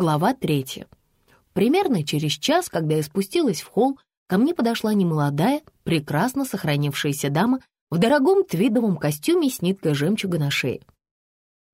Глава третья. Примерно через час, когда я спустилась в холл, ко мне подошла немолодая, прекрасно сохранившаяся дама в дорогом твидовом костюме с ниткой жемчуга на шее.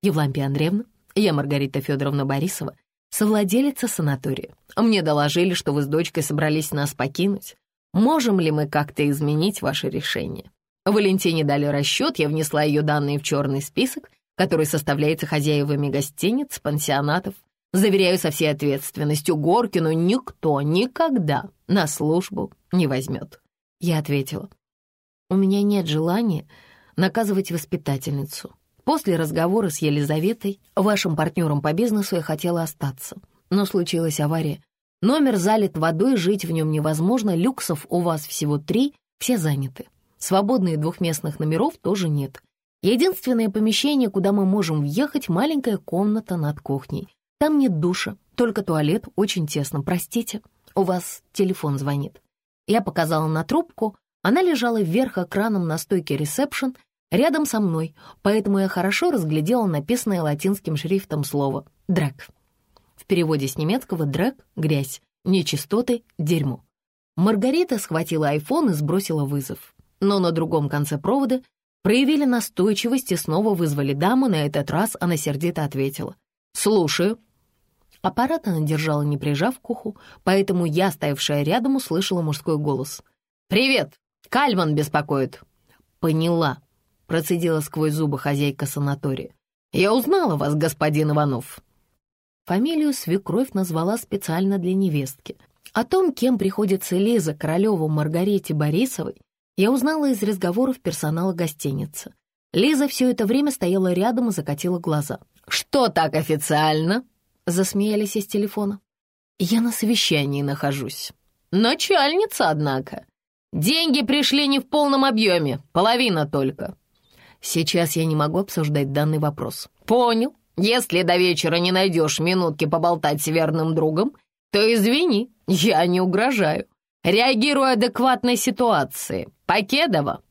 Евлампия Андреевна, я Маргарита Федоровна Борисова, совладелица санатория. Мне доложили, что вы с дочкой собрались нас покинуть. Можем ли мы как-то изменить ваше решение? Валентине дали расчет, я внесла ее данные в черный список, который составляется хозяевами гостиниц, пансионатов, Заверяю со всей ответственностью, Горкину никто никогда на службу не возьмет. Я ответила, у меня нет желания наказывать воспитательницу. После разговора с Елизаветой, вашим партнером по бизнесу, я хотела остаться. Но случилась авария. Номер залит водой, жить в нем невозможно, люксов у вас всего три, все заняты. Свободных двухместных номеров тоже нет. Единственное помещение, куда мы можем въехать, маленькая комната над кухней. Там нет душа, только туалет, очень тесно. Простите, у вас телефон звонит. Я показала на трубку, она лежала вверх экраном на стойке ресепшн, рядом со мной, поэтому я хорошо разглядела написанное латинским шрифтом слово «дрэг». В переводе с немецкого «дрэг» — грязь, нечистоты — дерьмо. Маргарита схватила айфон и сбросила вызов. Но на другом конце провода проявили настойчивость и снова вызвали даму, на этот раз она сердито ответила. «Слушаю». Аппарат она держала, не прижав к уху, поэтому я, стоявшая рядом, услышала мужской голос. «Привет! Кальман беспокоит!» «Поняла», — процедила сквозь зубы хозяйка санатория. «Я узнала вас, господин Иванов». Фамилию свекровь назвала специально для невестки. О том, кем приходится Лиза Королеву Маргарите Борисовой, я узнала из разговоров персонала гостиницы. Лиза все это время стояла рядом и закатила глаза. «Что так официально?» Засмеялись из телефона. «Я на совещании нахожусь». «Начальница, однако. Деньги пришли не в полном объеме, половина только». «Сейчас я не могу обсуждать данный вопрос». «Понял. Если до вечера не найдешь минутки поболтать с верным другом, то извини, я не угрожаю. Реагирую адекватной ситуации. Покедова».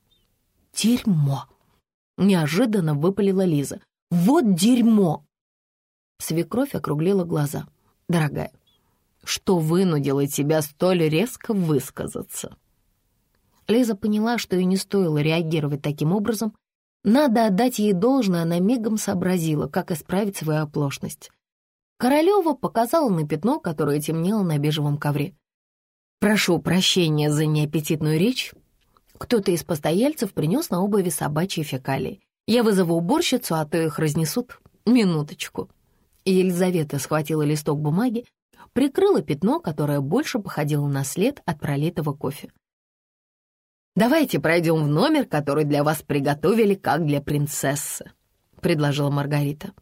«Дерьмо!» — неожиданно выпалила Лиза. «Вот дерьмо!» Свекровь округлила глаза. «Дорогая, что вынудило тебя столь резко высказаться?» Лиза поняла, что ей не стоило реагировать таким образом. Надо отдать ей должное, она мигом сообразила, как исправить свою оплошность. Королева показала на пятно, которое темнело на бежевом ковре. «Прошу прощения за неаппетитную речь. Кто-то из постояльцев принес на обуви собачьи фекалии. Я вызову уборщицу, а то их разнесут. Минуточку». Елизавета схватила листок бумаги, прикрыла пятно, которое больше походило на след от пролитого кофе. «Давайте пройдем в номер, который для вас приготовили, как для принцессы», — предложила Маргарита.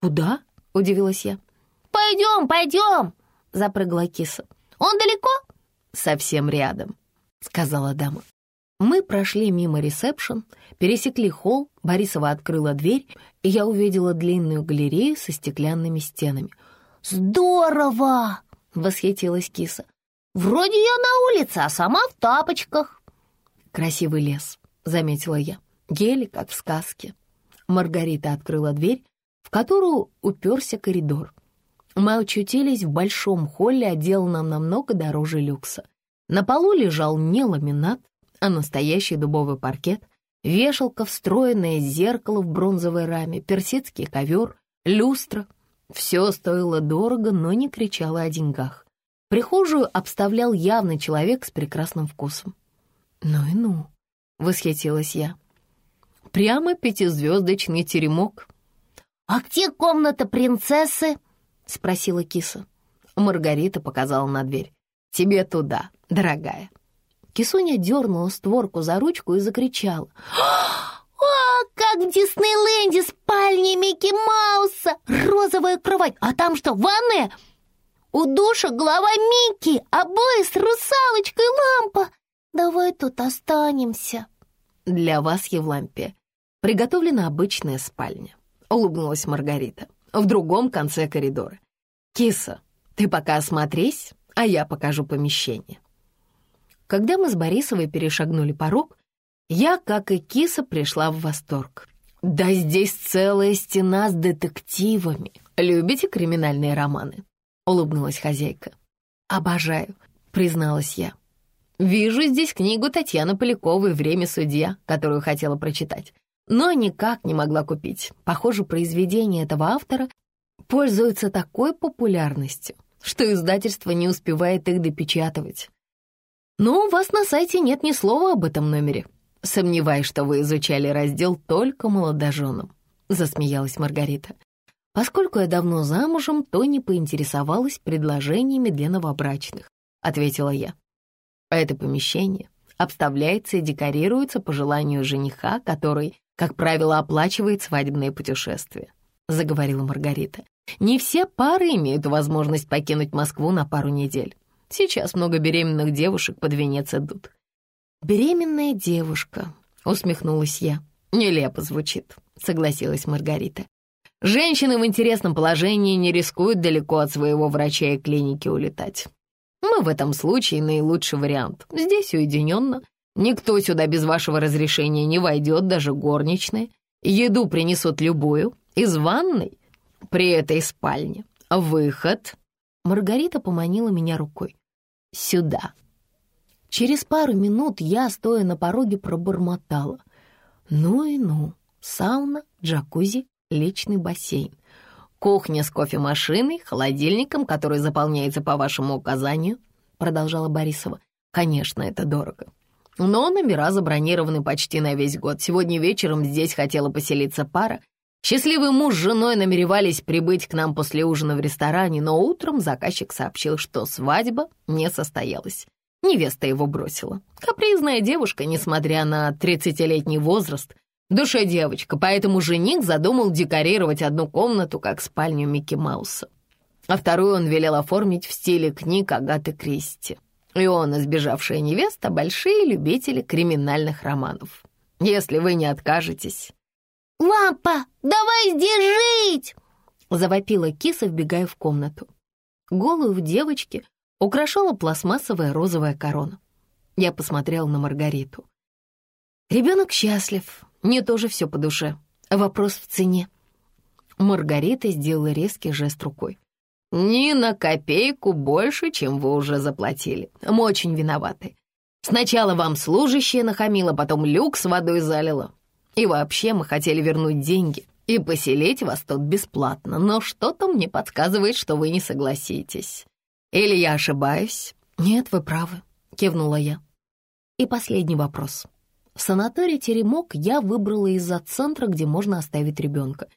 «Куда?» — удивилась я. «Пойдем, пойдем!» — запрыгала киса. «Он далеко?» «Совсем рядом», — сказала дама. Мы прошли мимо ресепшн, пересекли холл, Борисова открыла дверь, и я увидела длинную галерею со стеклянными стенами. «Здорово!» — восхитилась киса. «Вроде я на улице, а сама в тапочках». «Красивый лес», — заметила я. «Ели, как в сказке». Маргарита открыла дверь, в которую уперся коридор. Мы очутились в большом холле, отделанном намного дороже люкса. На полу лежал не ламинат, а настоящий дубовый паркет, вешалка, встроенное зеркало в бронзовой раме, персидский ковер, люстра. Все стоило дорого, но не кричало о деньгах. Прихожую обставлял явный человек с прекрасным вкусом. «Ну и ну!» — восхитилась я. «Прямо пятизвездочный теремок». «А где комната принцессы?» — спросила киса. Маргарита показала на дверь. «Тебе туда, дорогая». Кисуня дернула створку за ручку и закричала. «О, как в Диснейленде спальня Микки Мауса! Розовая кровать! А там что, ванная? У душа голова Микки, обои с русалочкой, лампа! Давай тут останемся!» «Для вас, Евлампия, приготовлена обычная спальня», — улыбнулась Маргарита. «В другом конце коридора. Киса, ты пока осмотрись, а я покажу помещение». Когда мы с Борисовой перешагнули порог, я, как и киса, пришла в восторг. «Да здесь целая стена с детективами!» «Любите криминальные романы?» — улыбнулась хозяйка. «Обожаю», — призналась я. «Вижу здесь книгу Татьяны Поляковой «Время судья», которую хотела прочитать, но никак не могла купить. Похоже, произведение этого автора пользуется такой популярностью, что издательство не успевает их допечатывать. Но у вас на сайте нет ни слова об этом номере. Сомневаюсь, что вы изучали раздел только молодоженам», — засмеялась Маргарита. «Поскольку я давно замужем, то не поинтересовалась предложениями для новобрачных», — ответила я. «Это помещение обставляется и декорируется по желанию жениха, который, как правило, оплачивает свадебные путешествия», — заговорила Маргарита. «Не все пары имеют возможность покинуть Москву на пару недель. Сейчас много беременных девушек под венец идут. «Беременная девушка», — усмехнулась я. «Нелепо звучит», — согласилась Маргарита. «Женщины в интересном положении не рискуют далеко от своего врача и клиники улетать. Мы в этом случае наилучший вариант. Здесь уединенно. Никто сюда без вашего разрешения не войдет, даже горничная. Еду принесут любую, из ванной, при этой спальне. Выход Маргарита поманила меня рукой. «Сюда». Через пару минут я, стоя на пороге, пробормотала. Ну и ну, сауна, джакузи, личный бассейн. Кухня с кофемашиной, холодильником, который заполняется по вашему указанию, продолжала Борисова. Конечно, это дорого. Но номера забронированы почти на весь год. Сегодня вечером здесь хотела поселиться пара, Счастливый муж с женой намеревались прибыть к нам после ужина в ресторане, но утром заказчик сообщил, что свадьба не состоялась. Невеста его бросила. Капризная девушка, несмотря на 30-летний возраст, душа девочка, поэтому жених задумал декорировать одну комнату, как спальню Микки Мауса. А вторую он велел оформить в стиле книг Агаты Кристи. И он, избежавшая невеста, большие любители криминальных романов. Если вы не откажетесь, «Лампа, давай здесь жить!» — завопила киса, вбегая в комнату. Голову в девочке украшала пластмассовая розовая корона. Я посмотрел на Маргариту. Ребенок счастлив, мне тоже все по душе. Вопрос в цене. Маргарита сделала резкий жест рукой. «Ни на копейку больше, чем вы уже заплатили. Мы очень виноваты. Сначала вам служащая нахамила, потом люк с водой залила. И вообще мы хотели вернуть деньги и поселить вас тут бесплатно, но что-то мне подсказывает, что вы не согласитесь. Или я ошибаюсь?» «Нет, вы правы», — кивнула я. И последний вопрос. Санаторий «Теремок» я выбрала из-за центра, где можно оставить ребенка.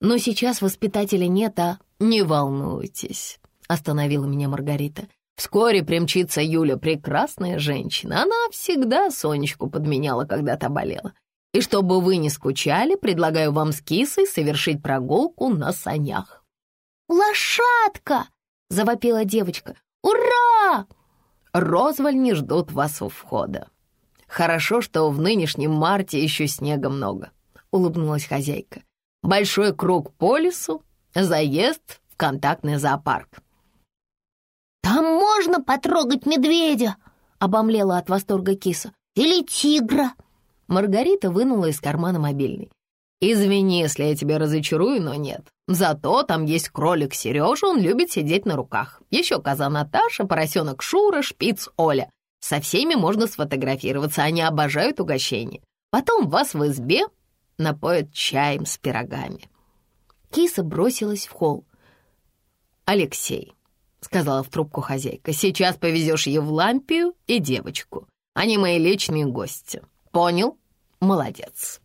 Но сейчас воспитателя нет, а... «Не волнуйтесь», — остановила меня Маргарита. «Вскоре примчится Юля, прекрасная женщина. Она всегда Сонечку подменяла, когда та болела. И чтобы вы не скучали, предлагаю вам с кисой совершить прогулку на санях». «Лошадка!» — завопила девочка. «Ура!» Розвальни ждут вас у входа. Хорошо, что в нынешнем марте еще снега много, — улыбнулась хозяйка. Большой круг по лесу, заезд в контактный зоопарк. «Там можно потрогать медведя!» — обомлела от восторга киса. «Или тигра!» Маргарита вынула из кармана мобильный. «Извини, если я тебя разочарую, но нет. Зато там есть кролик Сережа, он любит сидеть на руках. Еще коза Наташа, поросенок Шура, шпиц Оля. Со всеми можно сфотографироваться, они обожают угощения. Потом вас в избе напоят чаем с пирогами». Киса бросилась в холл. «Алексей», — сказала в трубку хозяйка, — «сейчас повезешь Евлампию и девочку. Они мои личные гости». Понял? Молодец.